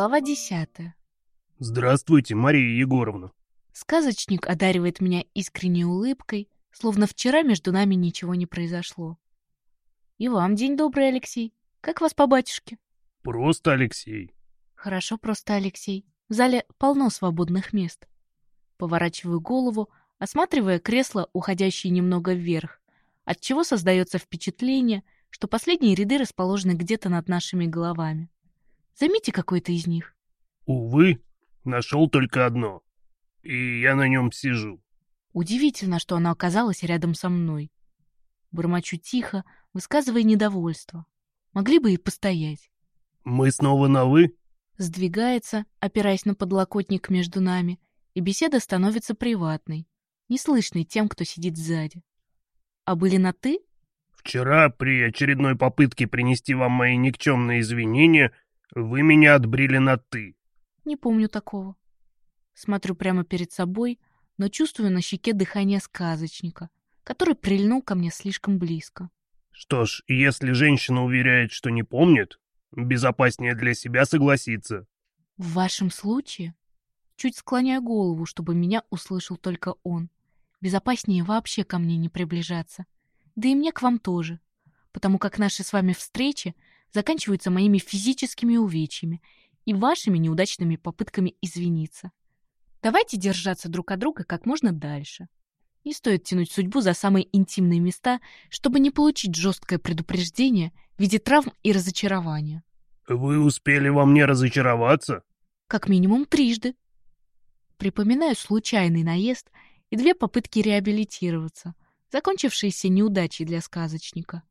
Глава десятая. Здравствуйте, Мария Егоровна. Сказочник одаривает меня искренней улыбкой, словно вчера между нами ничего не произошло. И вам день добрый, Алексей. Как вас по батюшке? Просто Алексей. Хорошо, просто Алексей. В зале полно свободных мест. Поворачиваю голову, осматривая кресло, уходящее немного вверх, отчего создается впечатление, что последние ряды расположены где-то над нашими головами. Займите какой-то из них. Увы, нашел только одно. И я на нем сижу. Удивительно, что оно оказалось рядом со мной. Бормочу тихо, высказывая недовольство. Могли бы и постоять. Мы снова на «вы»? Сдвигается, опираясь на подлокотник между нами, и беседа становится приватной, неслышной тем, кто сидит сзади. А были на «ты»? Вчера, при очередной попытке принести вам мои никчемные извинения, вы меня отбрили на «ты». Не помню такого. Смотрю прямо перед собой, но чувствую на щеке дыхание сказочника, который прильнул ко мне слишком близко. Что ж, если женщина уверяет, что не помнит, безопаснее для себя согласиться. В вашем случае? Чуть склоняю голову, чтобы меня услышал только он. Безопаснее вообще ко мне не приближаться. Да и мне к вам тоже. Потому как наши с вами встречи заканчиваются моими физическими увечьями и вашими неудачными попытками извиниться. Давайте держаться друг от друга как можно дальше. Не стоит тянуть судьбу за самые интимные места, чтобы не получить жесткое предупреждение в виде травм и разочарования. Вы успели во мне разочароваться? Как минимум трижды. Припоминаю случайный наезд и две попытки реабилитироваться, закончившиеся неудачей для сказочника.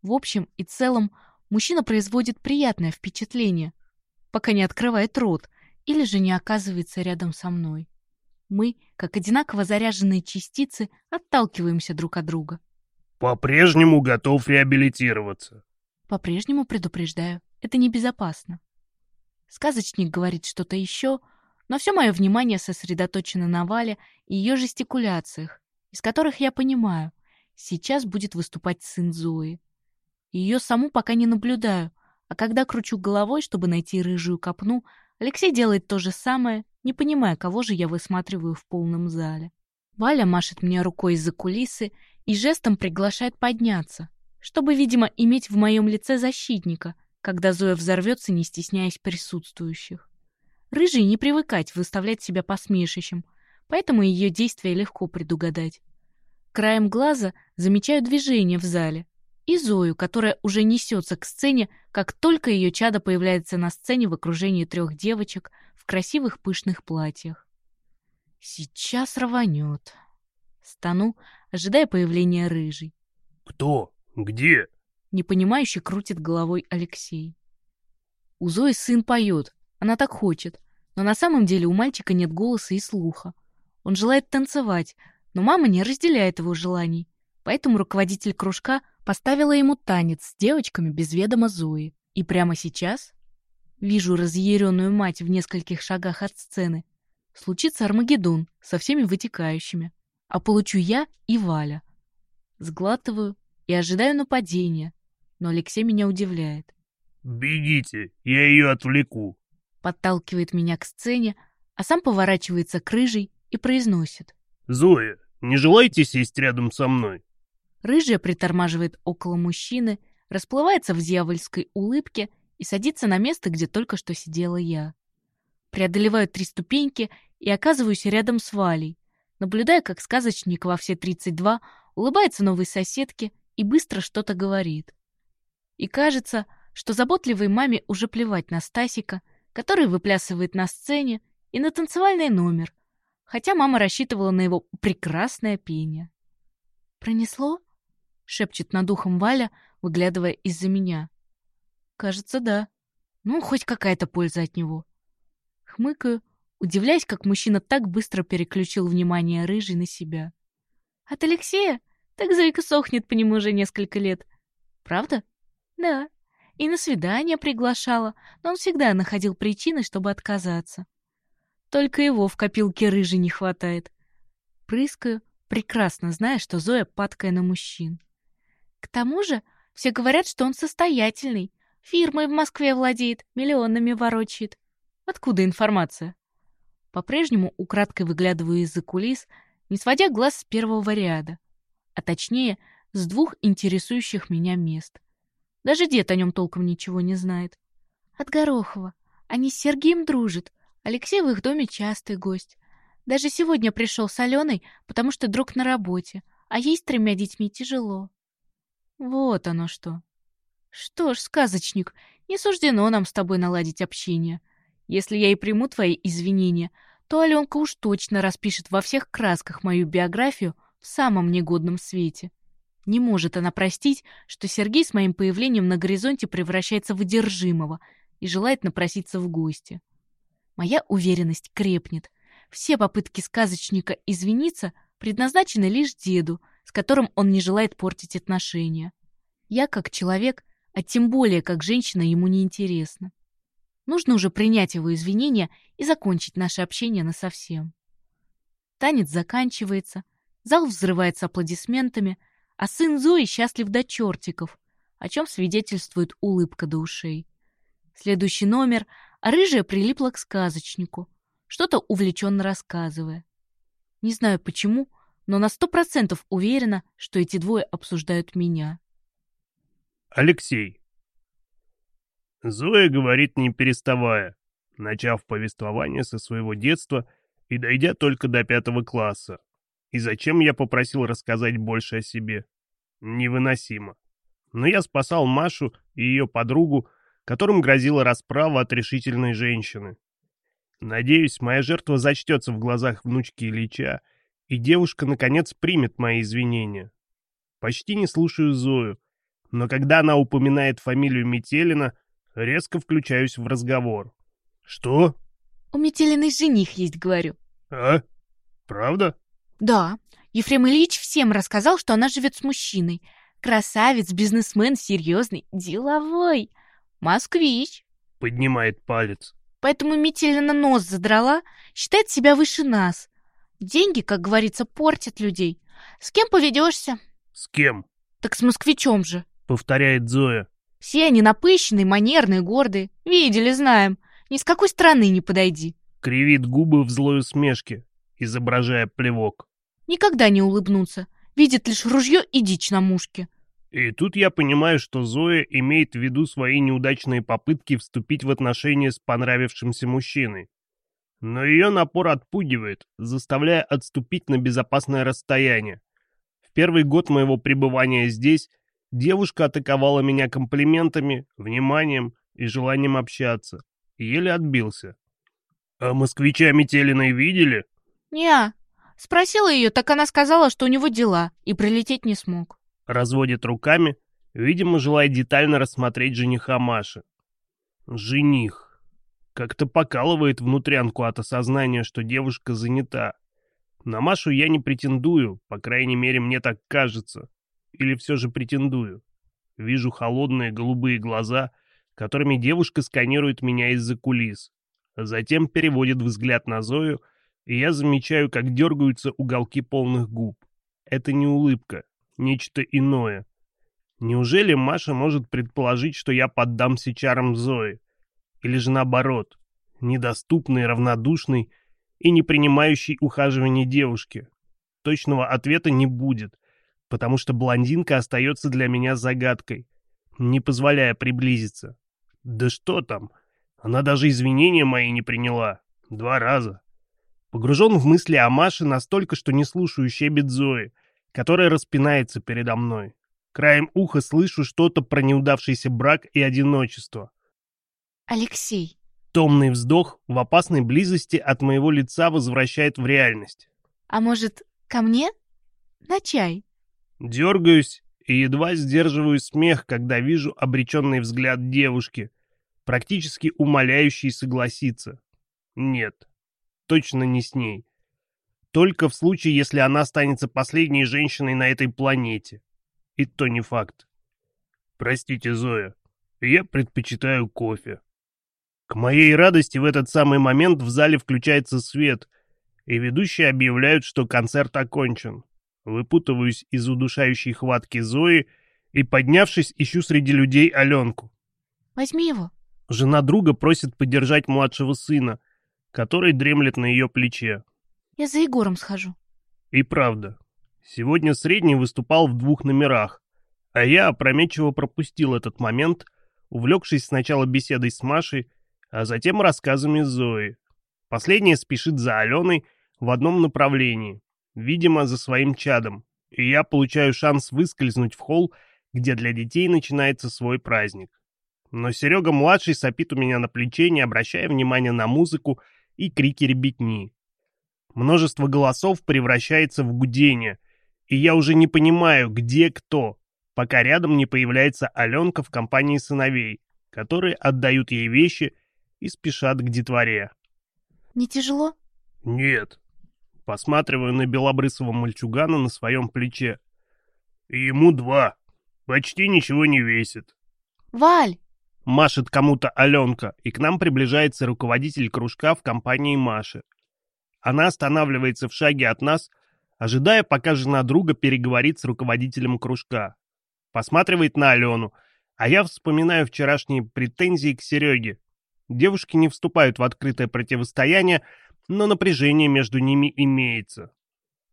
В общем и целом, мужчина производит приятное впечатление, пока не открывает рот или же не оказывается рядом со мной. Мы, как одинаково заряженные частицы, отталкиваемся друг от друга. По-прежнему готов реабилитироваться. По-прежнему предупреждаю, это небезопасно. Сказочник говорит что-то еще, но все мое внимание сосредоточено на Вале и ее жестикуляциях, из которых я понимаю, сейчас будет выступать сын Зои. Ее саму пока не наблюдаю, а когда кручу головой, чтобы найти рыжую копну, Алексей делает то же самое, не понимая, кого же я высматриваю в полном зале. Валя машет мне рукой из-за кулисы и жестом приглашает подняться, чтобы, видимо, иметь в моем лице защитника, когда Зоя взорвется, не стесняясь присутствующих. Рыжий не привыкать выставлять себя посмешищем, поэтому ее действия легко предугадать. Краем глаза замечаю движение в зале, и Зою, которая уже несется к сцене, как только ее чадо появляется на сцене в окружении трех девочек в красивых пышных платьях. Сейчас рванет. Стану, ожидая появления рыжей. Кто? Где? Непонимающе крутит головой Алексей. У Зои сын поет, она так хочет, но на самом деле у мальчика нет голоса и слуха. Он желает танцевать, но мама не разделяет его желаний, поэтому руководитель кружка поставила ему танец с девочками без ведома Зои. И прямо сейчас вижу разъяренную мать в нескольких шагах от сцены. Случится Армагеддон со всеми вытекающими. А получу я и Валя. Сглатываю и ожидаю нападения, но Алексей меня удивляет. «Бегите, я ее отвлеку», подталкивает меня к сцене, а сам поворачивается к рыжей и произносит. «Зоя, не желаете сесть рядом со мной?» Рыжая притормаживает около мужчины, расплывается в дьявольской улыбке и садится на место, где только что сидела я. Преодолеваю три ступеньки и оказываюсь рядом с Валей, наблюдая, как сказочник во все 32 улыбается новой соседке и быстро что-то говорит. И кажется, что заботливой маме уже плевать на Стасика, который выплясывает на сцене, и на танцевальный номер, хотя мама рассчитывала на его прекрасное пение. «Пронесло?» — шепчет над ухом Валя, выглядывая из-за меня. «Кажется, да. Ну, хоть какая-то польза от него». Хмыкаю, удивляясь, как мужчина так быстро переключил внимание рыжий на себя. «От Алексея? Так Зойка сохнет по нему уже несколько лет. Правда?» «Да. И на свидание приглашала, но он всегда находил причины, чтобы отказаться. Только его в копилке рыжий не хватает. Прыскаю, прекрасно зная, что Зоя падкая на мужчин. К тому же все говорят, что он состоятельный, фирмой в Москве владеет, миллионами ворочает. Откуда информация? По-прежнему украдкой выглядываю из-за кулис, не сводя глаз с первого ряда, а точнее, с двух интересующих меня мест. Даже дед о нем толком ничего не знает. От Горохова. Они с Сергеем дружат. Алексей в их доме частый гость. Даже сегодня пришел с Аленой, потому что друг на работе, а ей с тремя детьми тяжело. Вот оно что. Что ж, сказочник, не суждено нам с тобой наладить общение. Если я и приму твои извинения, то Аленка уж точно распишет во всех красках мою биографию в самом негодном свете. Не может она простить, что Сергей с моим появлением на горизонте превращается в одержимого и желает напроситься в гости. Моя уверенность крепнет. Все попытки сказочника извиниться предназначены лишь деду, которым он не желает портить отношения. Я, как человек, а тем более как женщина, ему не интересна. Нужно уже принять его извинения и закончить наше общение насовсем. Танец заканчивается, зал взрывается аплодисментами — а сын Зои счастлив до чертиков, о чем свидетельствует улыбка до ушей. Следующий номер, а рыжая прилипла к сказочнику, что-то увлеченно рассказывая. Не знаю почему, но на сто процентов уверена, что эти двое обсуждают меня. Алексей. Зоя говорит, не переставая, начав повествование со своего детства и дойдя только до пятого класса. И зачем я попросил рассказать больше о себе? Невыносимо. Но я спасал Машу и ее подругу, которым грозила расправа от решительной женщины. Надеюсь, моя жертва зачтется в глазах внучки Ильича, и девушка, наконец, примет мои извинения. Почти не слушаю Зою, но когда она упоминает фамилию Метелина, резко включаюсь в разговор. «Что?» «У Метелиной жених есть, говорю». «А? Правда?» «Да. Ефрем Ильич всем рассказал, что она живет с мужчиной. Красавец, бизнесмен, серьезный, деловой. Москвич. Поднимает палец. Поэтому Метелина нос задрала, считает себя выше нас. Деньги, как говорится, портят людей. С кем поведешься? С кем? Так с москвичом же. Повторяет Зоя. Все они напыщенные, манерные, гордые. Видели, знаем. Ни с какой стороны не подойди. Кривит губы в злой усмешке, изображая плевок никогда не улыбнуться, видит лишь ружье и дичь на мушке. И тут я понимаю, что Зоя имеет в виду свои неудачные попытки вступить в отношения с понравившимся мужчиной. Но ее напор отпугивает, заставляя отступить на безопасное расстояние. В первый год моего пребывания здесь девушка атаковала меня комплиментами, вниманием и желанием общаться. Еле отбился. «А москвича Метелиной видели?» «Не, Спросила ее, так она сказала, что у него дела, и прилететь не смог. Разводит руками, видимо, желая детально рассмотреть жениха Маши. Жених. Как-то покалывает внутрянку от осознания, что девушка занята. На Машу я не претендую, по крайней мере, мне так кажется. Или все же претендую. Вижу холодные голубые глаза, которыми девушка сканирует меня из-за кулис. Затем переводит взгляд на Зою и я замечаю, как дергаются уголки полных губ. Это не улыбка, нечто иное. Неужели Маша может предположить, что я поддамся чарам Зои? Или же наоборот, недоступный, равнодушный и не принимающий ухаживания девушки? Точного ответа не будет, потому что блондинка остается для меня загадкой, не позволяя приблизиться. Да что там, она даже извинения мои не приняла. Два раза. Погружен в мысли о Маше настолько, что не слушаю щебет Зои, которая распинается передо мной. Краем уха слышу что-то про неудавшийся брак и одиночество. «Алексей». Томный вздох в опасной близости от моего лица возвращает в реальность. «А может, ко мне? На чай?» Дергаюсь и едва сдерживаю смех, когда вижу обреченный взгляд девушки, практически умоляющий согласиться. Нет, точно не с ней. Только в случае, если она останется последней женщиной на этой планете. И то не факт. Простите, Зоя, я предпочитаю кофе. К моей радости в этот самый момент в зале включается свет, и ведущие объявляют, что концерт окончен. Выпутываюсь из удушающей хватки Зои и, поднявшись, ищу среди людей Аленку. «Возьми его». Жена друга просит поддержать младшего сына, который дремлет на ее плече. Я за Егором схожу. И правда, сегодня средний выступал в двух номерах, а я опрометчиво пропустил этот момент, увлекшись сначала беседой с Машей, а затем рассказами Зои. Последняя спешит за Аленой в одном направлении, видимо, за своим чадом, и я получаю шанс выскользнуть в холл, где для детей начинается свой праздник. Но Серега-младший сопит у меня на плече, не обращая внимания на музыку и крики ребятни. Множество голосов превращается в гудение, и я уже не понимаю, где кто, пока рядом не появляется Аленка в компании сыновей, которые отдают ей вещи и спешат к детворе. Не тяжело? Нет. Посматриваю на белобрысого мальчугана на своем плече. Ему два. Почти ничего не весит. Валь! Машет кому-то Аленка, и к нам приближается руководитель кружка в компании Маши. Она останавливается в шаге от нас, ожидая, пока жена друга переговорит с руководителем кружка. Посматривает на Алену, а я вспоминаю вчерашние претензии к Сереге. Девушки не вступают в открытое противостояние, но напряжение между ними имеется.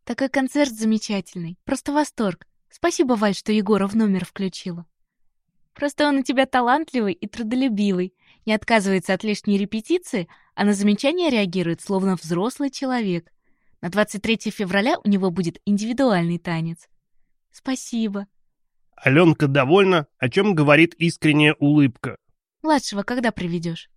Такой концерт замечательный, просто восторг. Спасибо, Валь, что Егора в номер включила. Просто он у тебя талантливый и трудолюбивый, не отказывается от лишней репетиции, а на замечания реагирует, словно взрослый человек. На 23 февраля у него будет индивидуальный танец. Спасибо. Аленка довольна, о чем говорит искренняя улыбка. Младшего когда приведешь?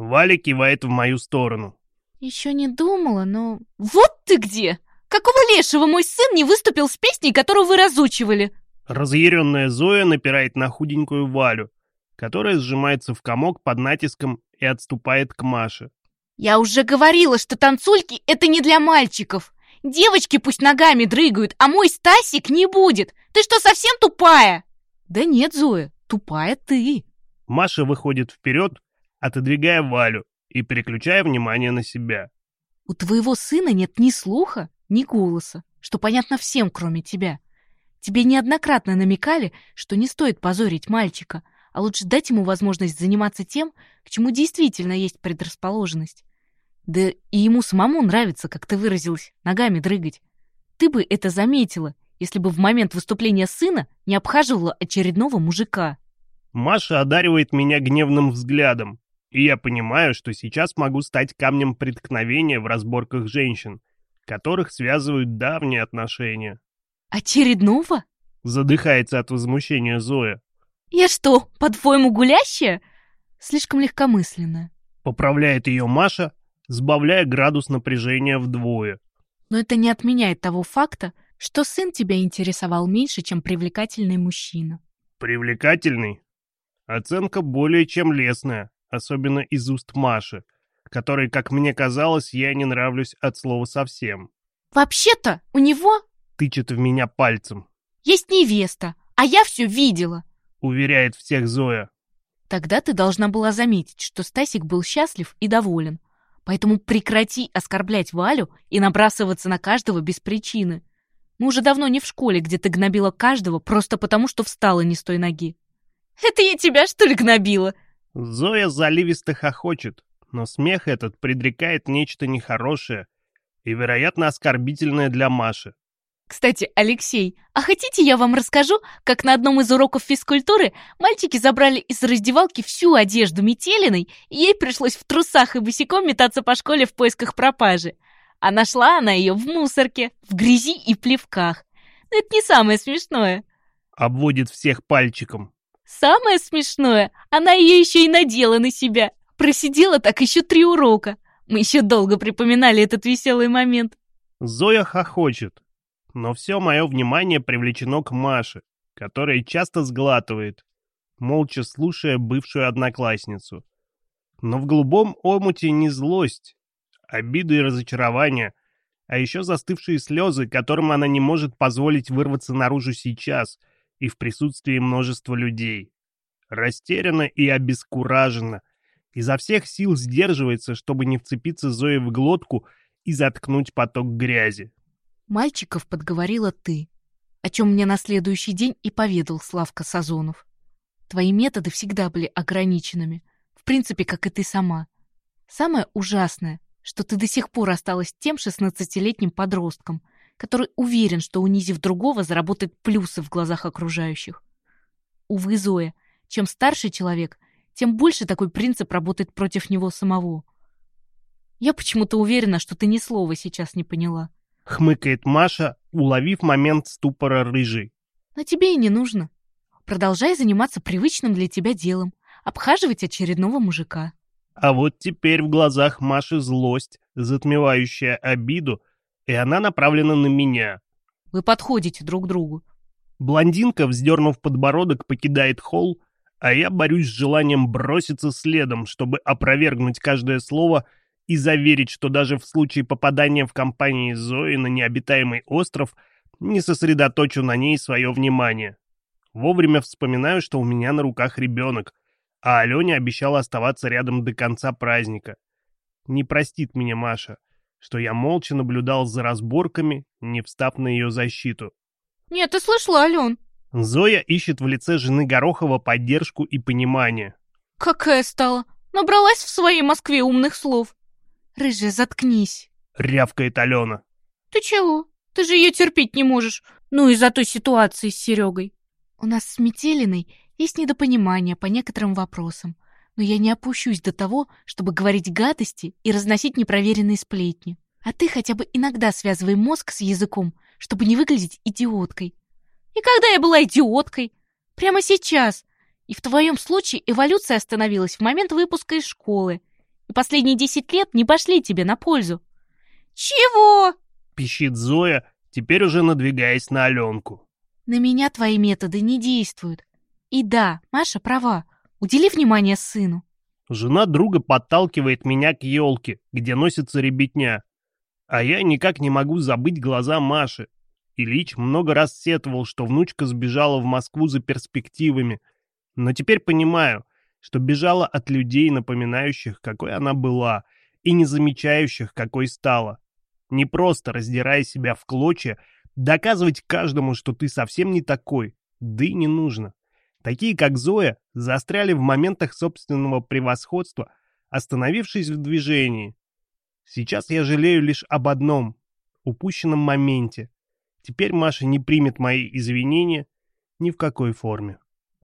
Валя кивает в мою сторону. Еще не думала, но... Вот ты где! Какого лешего мой сын не выступил с песней, которую вы разучивали? Разъяренная Зоя напирает на худенькую Валю, которая сжимается в комок под натиском и отступает к Маше. Я уже говорила, что танцульки — это не для мальчиков. Девочки пусть ногами дрыгают, а мой Стасик не будет. Ты что, совсем тупая? Да нет, Зоя, тупая ты. Маша выходит вперед, отодвигая Валю и переключая внимание на себя. У твоего сына нет ни слуха, ни голоса, что понятно всем, кроме тебя. Тебе неоднократно намекали, что не стоит позорить мальчика, а лучше дать ему возможность заниматься тем, к чему действительно есть предрасположенность. Да и ему самому нравится, как ты выразилась, ногами дрыгать. Ты бы это заметила, если бы в момент выступления сына не обхаживала очередного мужика. Маша одаривает меня гневным взглядом, и я понимаю, что сейчас могу стать камнем преткновения в разборках женщин, которых связывают давние отношения. «Очередного?» — задыхается от возмущения Зоя. «Я что, по-твоему, гулящая?» Слишком легкомысленно. Поправляет ее Маша, сбавляя градус напряжения вдвое. Но это не отменяет того факта, что сын тебя интересовал меньше, чем привлекательный мужчина. Привлекательный? Оценка более чем лестная, особенно из уст Маши, которой, как мне казалось, я не нравлюсь от слова совсем. «Вообще-то у него...» — тычет в меня пальцем. «Есть невеста, а я все видела», — уверяет всех Зоя. Тогда ты должна была заметить, что Стасик был счастлив и доволен, Поэтому прекрати оскорблять Валю и набрасываться на каждого без причины. Мы уже давно не в школе, где ты гнобила каждого просто потому, что встала не с той ноги. Это я тебя, что ли, гнобила? Зоя заливисто хохочет, но смех этот предрекает нечто нехорошее и, вероятно, оскорбительное для Маши. Кстати, Алексей, а хотите я вам расскажу, как на одном из уроков физкультуры мальчики забрали из раздевалки всю одежду Метелиной, и ей пришлось в трусах и босиком метаться по школе в поисках пропажи. А нашла она ее в мусорке, в грязи и плевках. Но это не самое смешное. Обводит всех пальчиком. Самое смешное, она ее еще и надела на себя. Просидела так еще три урока. Мы еще долго припоминали этот веселый момент. Зоя хохочет, но все мое внимание привлечено к Маше, которая часто сглатывает, молча слушая бывшую одноклассницу. Но в голубом омуте не злость, обиды и разочарование, а еще застывшие слезы, которым она не может позволить вырваться наружу сейчас и в присутствии множества людей. Растеряна и обескуражена, изо всех сил сдерживается, чтобы не вцепиться Зое в глотку и заткнуть поток грязи. Мальчиков подговорила ты, о чем мне на следующий день и поведал Славка Сазонов. Твои методы всегда были ограниченными. В принципе, как и ты сама. Самое ужасное, что ты до сих пор осталась тем шестнадцатилетним подростком, который уверен, что, унизив другого, заработает плюсы в глазах окружающих. Увы, Зоя, чем старше человек, тем больше такой принцип работает против него самого. Я почему-то уверена, что ты ни слова сейчас не поняла. Хмыкает Маша, уловив момент ступора рыжий. Но тебе и не нужно. Продолжай заниматься привычным для тебя делом, обхаживать очередного мужика. А вот теперь в глазах Маши злость, затмевающая обиду, и она направлена на меня. Вы подходите друг к другу. Блондинка, вздернув подбородок, покидает холл, а я борюсь с желанием броситься следом, чтобы опровергнуть каждое слово и заверить, что даже в случае попадания в компании Зои на необитаемый остров не сосредоточу на ней свое внимание. Вовремя вспоминаю, что у меня на руках ребенок, а Алене обещала оставаться рядом до конца праздника. Не простит меня Маша, что я молча наблюдал за разборками, не встав на ее защиту. Нет, ты слышала, Ален? Зоя ищет в лице жены Горохова поддержку и понимание. Какая стала? Набралась в своей Москве умных слов. Рыжая, заткнись. Рявкает Алена. Ты чего? Ты же ее терпеть не можешь. Ну из-за той ситуации с Серегой. У нас с Метелиной есть недопонимание по некоторым вопросам, но я не опущусь до того, чтобы говорить гадости и разносить непроверенные сплетни. А ты хотя бы иногда связывай мозг с языком, чтобы не выглядеть идиоткой. И когда я была идиоткой? Прямо сейчас. И в твоем случае эволюция остановилась в момент выпуска из школы. И последние десять лет не пошли тебе на пользу. «Чего?» — пищит Зоя, теперь уже надвигаясь на Аленку. «На меня твои методы не действуют. И да, Маша права. Удели внимание сыну». Жена друга подталкивает меня к елке, где носится ребятня. А я никак не могу забыть глаза Маши. Ильич много раз сетовал, что внучка сбежала в Москву за перспективами. Но теперь понимаю, что бежала от людей, напоминающих, какой она была, и не замечающих, какой стала. Не просто раздирая себя в клочья, доказывать каждому, что ты совсем не такой, да и не нужно. Такие, как Зоя, застряли в моментах собственного превосходства, остановившись в движении. Сейчас я жалею лишь об одном — упущенном моменте. Теперь Маша не примет мои извинения ни в какой форме.